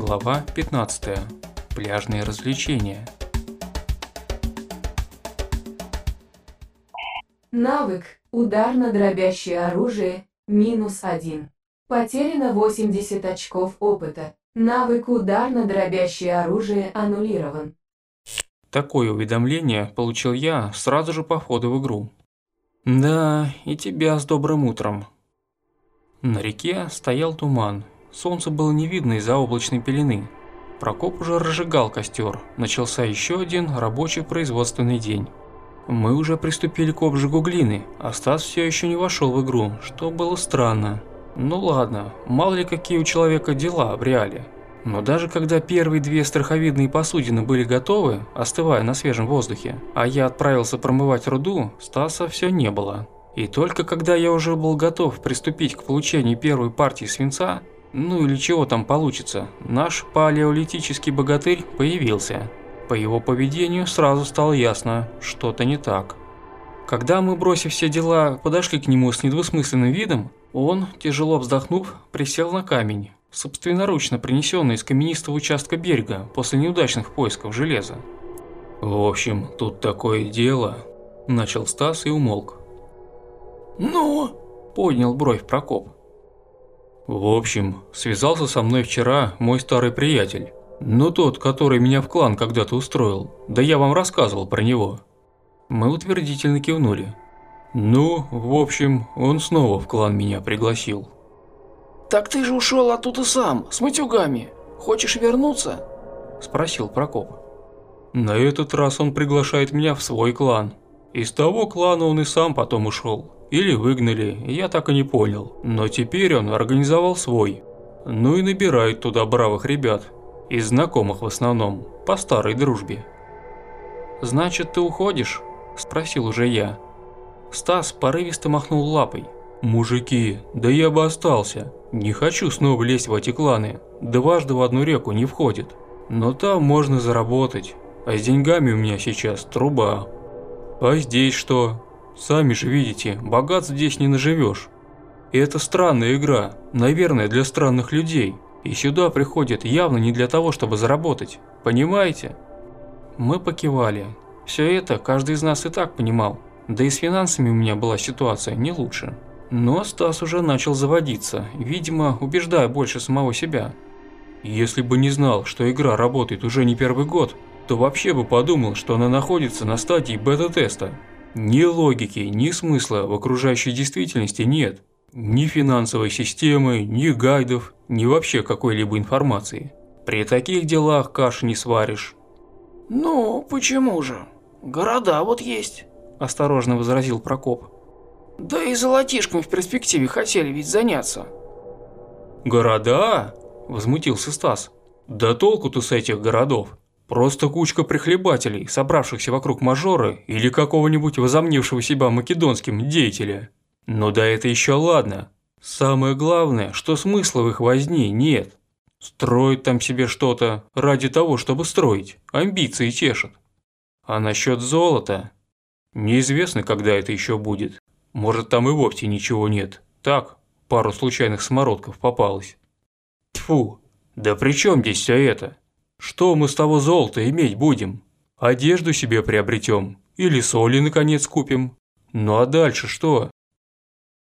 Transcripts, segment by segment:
Глава 15. Пляжные развлечения. Навык «Ударно-дробящее оружие» минус 1. Потеряно 80 очков опыта. Навык «Ударно-дробящее оружие» аннулирован. Такое уведомление получил я сразу же по входу в игру. Да, и тебя с добрым утром. На реке стоял туман, Солнце было не видно из-за облачной пелены. Прокоп уже разжигал костер, начался еще один рабочий производственный день. Мы уже приступили к обжигу глины, а Стас все еще не вошел в игру, что было странно. Ну ладно, мало ли какие у человека дела в реале. Но даже когда первые две страховидные посудины были готовы, остывая на свежем воздухе, а я отправился промывать руду, Стаса все не было. И только когда я уже был готов приступить к получению первой партии свинца, ну или чего там получится, наш палеолитический богатырь появился. По его поведению сразу стало ясно, что-то не так. Когда мы, бросив все дела, подошли к нему с недвусмысленным видом, он, тяжело вздохнув, присел на камень, собственноручно принесенный из каменистого участка берега после неудачных поисков железа. «В общем, тут такое дело», – начал Стас и умолк. «Ну?» – поднял бровь Прокоп. В общем, связался со мной вчера мой старый приятель. Ну тот, который меня в клан когда-то устроил. Да я вам рассказывал про него. Мы утвердительно кивнули. Ну, в общем, он снова в клан меня пригласил. «Так ты же ушел оттуда сам, с матюгами. Хочешь вернуться?» – спросил Прокоп. «На этот раз он приглашает меня в свой клан», из того клана он и сам потом ушел. Или выгнали, я так и не понял. Но теперь он организовал свой. Ну и набирает туда бравых ребят. Из знакомых в основном, по старой дружбе. «Значит, ты уходишь?» – спросил уже я. Стас порывисто махнул лапой. «Мужики, да я бы остался. Не хочу снова лезть в эти кланы. Дважды в одну реку не входит. Но там можно заработать. А с деньгами у меня сейчас труба». А здесь что? Сами же видите, богат здесь не наживешь. И это странная игра, наверное, для странных людей. И сюда приходят явно не для того, чтобы заработать. Понимаете? Мы покивали. Все это каждый из нас и так понимал. Да и с финансами у меня была ситуация не лучше. Но Стас уже начал заводиться, видимо, убеждая больше самого себя. Если бы не знал, что игра работает уже не первый год, кто вообще бы подумал, что она находится на стадии бета-теста? Ни логики, ни смысла в окружающей действительности нет. Ни финансовой системы, ни гайдов, ни вообще какой-либо информации. При таких делах каш не сваришь. «Ну, почему же? Города вот есть», – осторожно возразил Прокоп. «Да и золотишком в перспективе хотели ведь заняться». «Города?» – возмутился Стас. «Да толку-то с этих городов? Просто кучка прихлебателей, собравшихся вокруг мажора или какого-нибудь возомнившего себя македонским деятеля. Но да это еще ладно. Самое главное, что смысла в их возни нет. Строит там себе что-то ради того, чтобы строить, амбиции тешат. А насчет золота? Неизвестно, когда это еще будет. Может, там и вовсе ничего нет. Так, пару случайных самородков попалось. Тьфу! да при чем здесь все это? Что мы с того золота иметь будем? Одежду себе приобретем или соли, наконец, купим. Ну а дальше что?»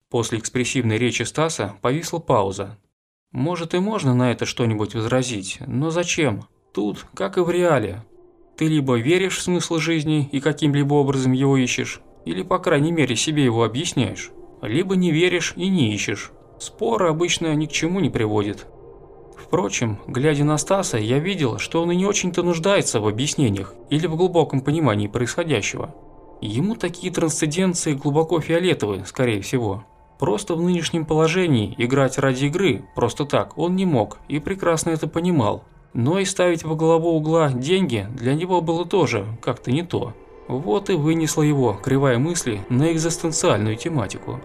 После экспрессивной речи Стаса повисла пауза. «Может и можно на это что-нибудь возразить, но зачем? Тут, как и в реале. Ты либо веришь в смысл жизни и каким-либо образом его ищешь, или, по крайней мере, себе его объясняешь, либо не веришь и не ищешь. Спор обычно ни к чему не приводит». Впрочем, глядя на Стаса, я видел, что он и не очень-то нуждается в объяснениях или в глубоком понимании происходящего. Ему такие трансценденции глубоко фиолетовы, скорее всего. Просто в нынешнем положении играть ради игры, просто так, он не мог и прекрасно это понимал. Но и ставить во главу угла деньги для него было тоже как-то не то. Вот и вынесла его, кривая мысли, на экзистенциальную тематику.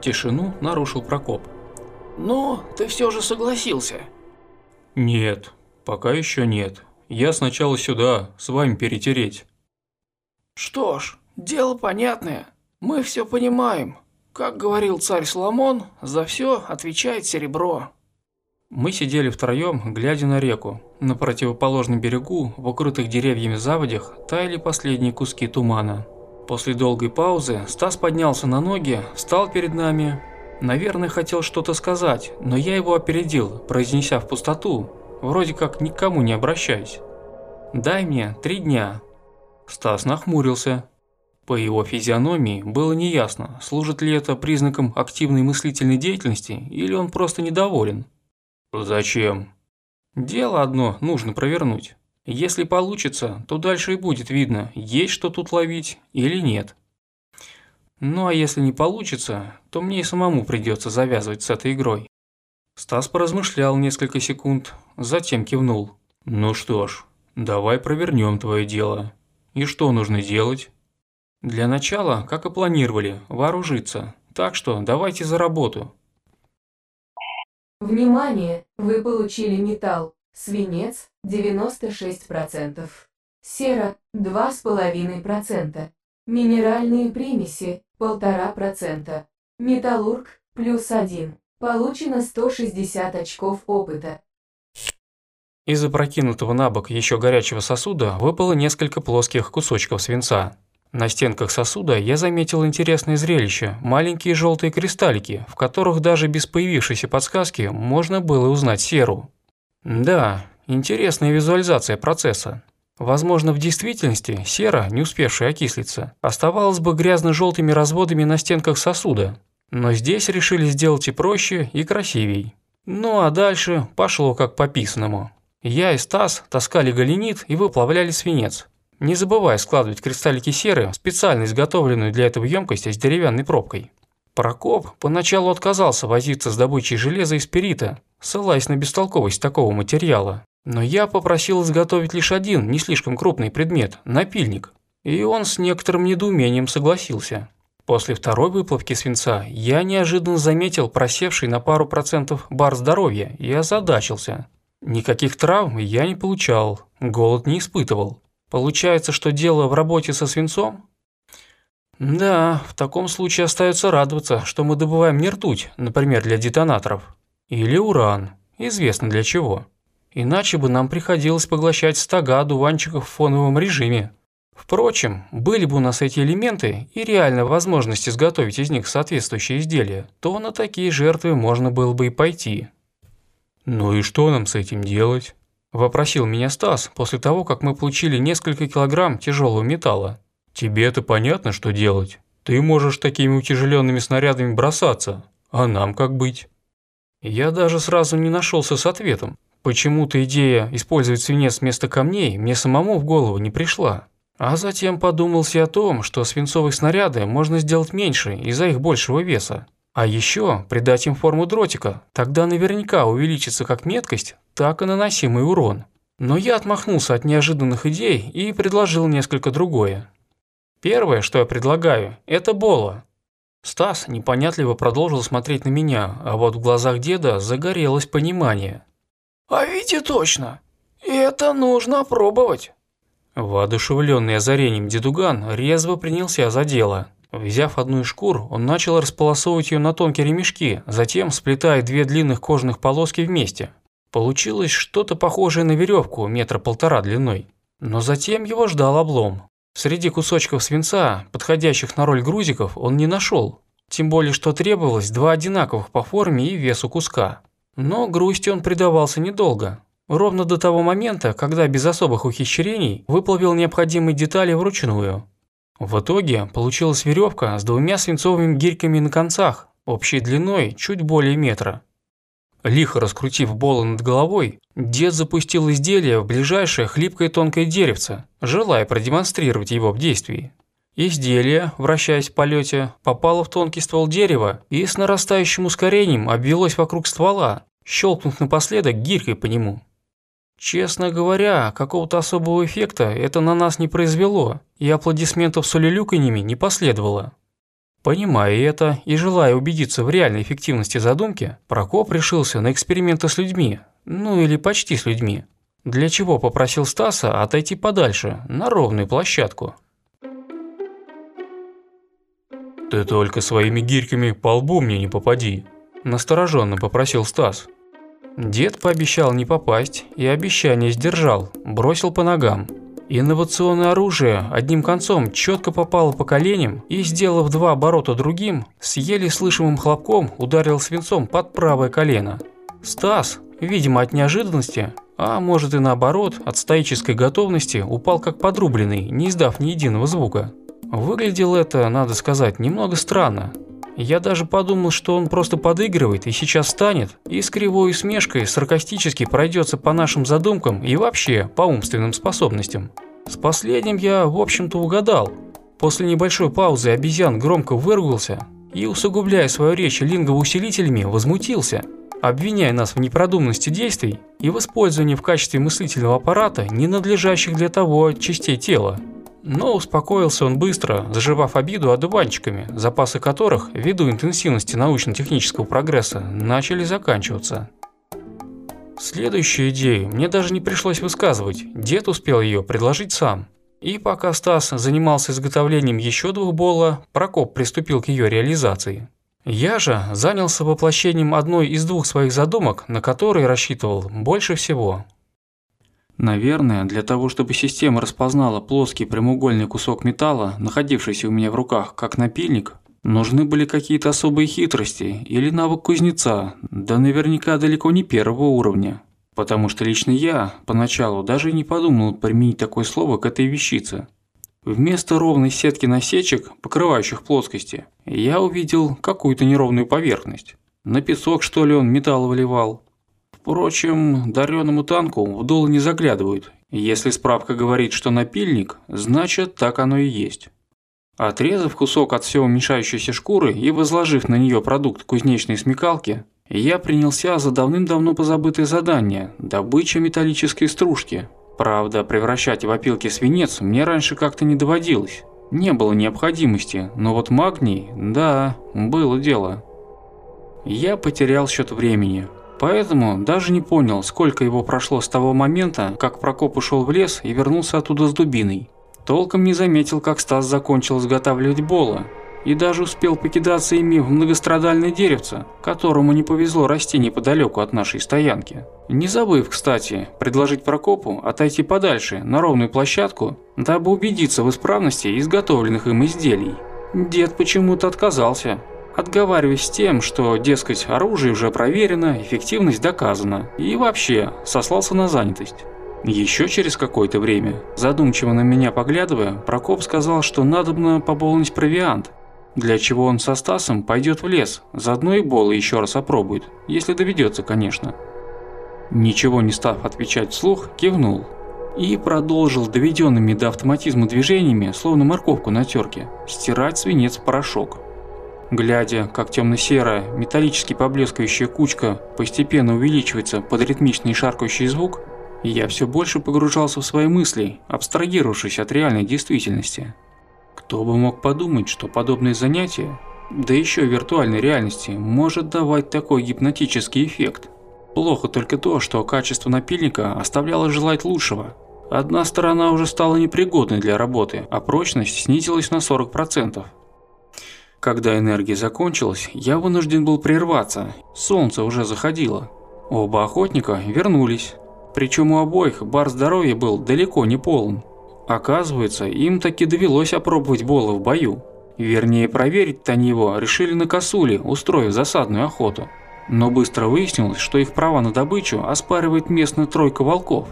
Тишину нарушил Прокоп. Ну, ты все же согласился. Нет, пока еще нет. Я сначала сюда, с вами перетереть. Что ж, дело понятное. Мы все понимаем. Как говорил царь Соломон, за все отвечает серебро. Мы сидели втроем, глядя на реку. На противоположном берегу, в укрытых деревьями заводях, таяли последние куски тумана. После долгой паузы Стас поднялся на ноги, встал перед нами, Наверное, хотел что-то сказать, но я его опередил, произнеся в пустоту, вроде как никому не обращаясь. «Дай мне три дня». Стас нахмурился. По его физиономии было неясно, служит ли это признаком активной мыслительной деятельности или он просто недоволен. «Зачем?» «Дело одно нужно провернуть. Если получится, то дальше и будет видно, есть что тут ловить или нет». Ну а если не получится, то мне и самому придется завязывать с этой игрой. Стас поразмышлял несколько секунд, затем кивнул. «Ну что ж, давай провернем твое дело. И что нужно делать?» «Для начала, как и планировали, вооружиться. Так что давайте за работу». Внимание! Вы получили металл. Свинец – 96%. Сера – 2,5%. Минеральные примеси 1,5%. Металлург, плюс 1. Получено 160 очков опыта. Из опрокинутого на бок еще горячего сосуда выпало несколько плоских кусочков свинца. На стенках сосуда я заметил интересное зрелище – маленькие желтые кристаллики, в которых даже без появившейся подсказки можно было узнать серу. Да, интересная визуализация процесса. Возможно, в действительности сера, не успевшая окислиться, оставалась бы грязно-желтыми разводами на стенках сосуда, но здесь решили сделать и проще, и красивей. Ну а дальше пошло как по писаному. Я и Стас таскали галенит и выплавляли свинец, не забывая складывать кристаллики серы в специально изготовленную для этого емкость с деревянной пробкой. Прокоп поначалу отказался возиться с добычей железа и спирита, ссылаясь на бестолковость такого материала. Но я попросил изготовить лишь один, не слишком крупный предмет – напильник. И он с некоторым недоумением согласился. После второй выплавки свинца я неожиданно заметил просевший на пару процентов бар здоровья и озадачился. Никаких травм я не получал, голод не испытывал. Получается, что дело в работе со свинцом? Да, в таком случае остается радоваться, что мы добываем не ртуть, например, для детонаторов. Или уран, известно для чего. Иначе бы нам приходилось поглощать стога дуванчиков в фоновом режиме. Впрочем, были бы у нас эти элементы и реально возможность изготовить из них соответствующие изделия, то на такие жертвы можно было бы и пойти. «Ну и что нам с этим делать?» – вопросил меня Стас после того, как мы получили несколько килограмм тяжелого металла. тебе это понятно, что делать. Ты можешь такими утяжеленными снарядами бросаться, а нам как быть?» Я даже сразу не нашелся с ответом, Почему-то идея использовать свинец вместо камней мне самому в голову не пришла. А затем подумался о том, что свинцовые снаряды можно сделать меньше из-за их большего веса. А еще придать им форму дротика, тогда наверняка увеличится как меткость, так и наносимый урон. Но я отмахнулся от неожиданных идей и предложил несколько другое. Первое, что я предлагаю, это Бола. Стас непонятливо продолжил смотреть на меня, а вот в глазах деда загорелось понимание. А ведь и точно. Это нужно пробовать. Воодушевленный озарением дедуган резво принялся за дело. Взяв одну из шкур, он начал располосовывать ее на тонкие ремешки, затем сплетая две длинных кожных полоски вместе. Получилось что-то похожее на веревку метра полтора длиной. Но затем его ждал облом. Среди кусочков свинца, подходящих на роль грузиков, он не нашел. Тем более, что требовалось два одинаковых по форме и весу куска. Но грусти он предавался недолго. Ровно до того момента, когда без особых ухищрений выплавил необходимые детали вручную. В итоге получилась веревка с двумя свинцовыми гирьками на концах, общей длиной чуть более метра. Лихо раскрутив болы над головой, дед запустил изделие в ближайшее хлипкое тонкое деревце, желая продемонстрировать его в действии. Изделие, вращаясь в полете, попало в тонкий ствол дерева и с нарастающим ускорением обвелось вокруг ствола, щелкнув напоследок гирькой по нему. Честно говоря, какого-то особого эффекта это на нас не произвело, и аплодисментов с улюлюканьями не последовало. Понимая это и желая убедиться в реальной эффективности задумки, Прокоп решился на эксперименты с людьми, ну или почти с людьми, для чего попросил Стаса отойти подальше, на ровную площадку. «Ты только своими гирьками по лбу мне не попади», – настороженно попросил Стас. Дед пообещал не попасть и обещание сдержал, бросил по ногам. Инновационное оружие одним концом четко попало по коленям и, сделав два оборота другим, с еле слышимым хлопком ударил свинцом под правое колено. Стас, видимо от неожиданности, а может и наоборот, от стоической готовности упал как подрубленный, не издав ни единого звука. Выглядело это, надо сказать, немного странно. Я даже подумал, что он просто подыгрывает и сейчас станет, и с кривой усмешкой саркастически пройдется по нашим задумкам и вообще по умственным способностям. С последним я, в общем-то, угадал. После небольшой паузы обезьян громко выругался и, усугубляя свою речь лингоусилителями, возмутился, обвиняя нас в непродуманности действий и в использовании в качестве мыслительного аппарата ненадлежащих для того частей тела. Но успокоился он быстро, заживав обиду одуванчиками, запасы которых, ввиду интенсивности научно-технического прогресса, начали заканчиваться. Следующую идею мне даже не пришлось высказывать, дед успел ее предложить сам. И пока Стас занимался изготовлением еще двух Болла, Прокоп приступил к ее реализации. Я же занялся воплощением одной из двух своих задумок, на которые рассчитывал больше всего – Наверное, для того, чтобы система распознала плоский прямоугольный кусок металла, находившийся у меня в руках, как напильник, нужны были какие-то особые хитрости или навык кузнеца, да наверняка далеко не первого уровня. Потому что лично я поначалу даже не подумал применить такое слово к этой вещице. Вместо ровной сетки насечек, покрывающих плоскости, я увидел какую-то неровную поверхность. На песок, что ли, он металл выливал? Впрочем, дареному танку в дол не заглядывают. Если справка говорит, что напильник, значит так оно и есть. Отрезав кусок от всего мешающейся шкуры и возложив на нее продукт кузнечной смекалки, я принялся за давным-давно позабытое задание – добыча металлической стружки. Правда, превращать в опилки свинец мне раньше как-то не доводилось. Не было необходимости, но вот магний, да, было дело. Я потерял счет времени – Поэтому даже не понял, сколько его прошло с того момента, как Прокоп ушел в лес и вернулся оттуда с дубиной. Толком не заметил, как Стас закончил изготавливать бола, и даже успел покидаться ими в многострадальное деревце, которому не повезло расти неподалеку от нашей стоянки. Не забыв, кстати, предложить Прокопу отойти подальше, на ровную площадку, дабы убедиться в исправности изготовленных им изделий. Дед почему-то отказался, отговариваясь тем, что, дескать, оружие уже проверено, эффективность доказана, и вообще сослался на занятость. Еще через какое-то время, задумчиво на меня поглядывая, Прокоп сказал, что надо надобно пополнить провиант, для чего он со Стасом пойдет в лес, заодно и болы еще раз опробует, если доведется, конечно. Ничего не став отвечать вслух, кивнул и продолжил доведенными до автоматизма движениями, словно морковку на терке, стирать свинец в порошок глядя, как темно-серая, металлически поблескивающая кучка постепенно увеличивается под ритмичный шаркающий звук, я все больше погружался в свои мысли, абстрагировавшись от реальной действительности. Кто бы мог подумать, что подобное занятие, да еще в виртуальной реальности, может давать такой гипнотический эффект. Плохо только то, что качество напильника оставляло желать лучшего. Одна сторона уже стала непригодной для работы, а прочность снизилась на 40%. Когда энергия закончилась, я вынужден был прерваться, солнце уже заходило. Оба охотника вернулись. Причем у обоих бар здоровья был далеко не полон. Оказывается, им таки довелось опробовать Бола в бою. Вернее, проверить-то они его решили на косуле, устроив засадную охоту. Но быстро выяснилось, что их права на добычу оспаривает местная тройка волков.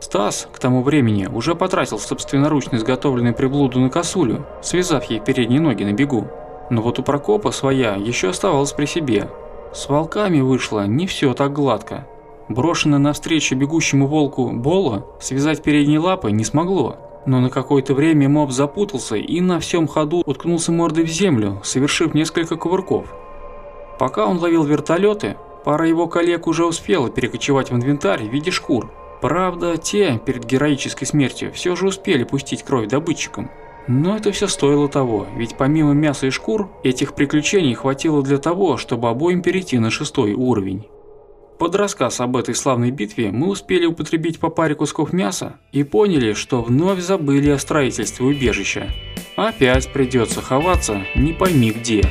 Стас к тому времени уже потратил собственноручно изготовленный приблуду на косулю, связав ей передние ноги на бегу. Но вот у Прокопа своя еще оставалась при себе. С волками вышло не все так гладко. Брошенное навстречу бегущему волку Бола связать передние лапы не смогло. Но на какое-то время моб запутался и на всем ходу уткнулся мордой в землю, совершив несколько кувырков. Пока он ловил вертолеты, пара его коллег уже успела перекочевать в инвентарь в виде шкур. Правда, те перед героической смертью все же успели пустить кровь добытчикам. Но это все стоило того, ведь помимо мяса и шкур, этих приключений хватило для того, чтобы обоим перейти на шестой уровень. Под рассказ об этой славной битве мы успели употребить по паре кусков мяса и поняли, что вновь забыли о строительстве убежища. Опять придется ховаться не пойми где.